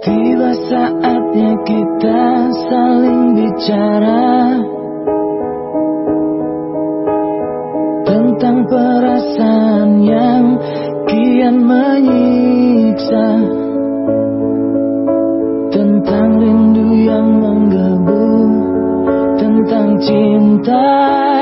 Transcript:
Tiba saatnya kita saling bicara Tentang perasaan yang kian menyiksa Tentang rindu yang menggebu Tentang cinta